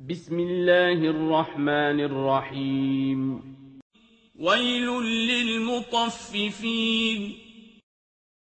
بسم الله الرحمن الرحيم. ويل للمطففين.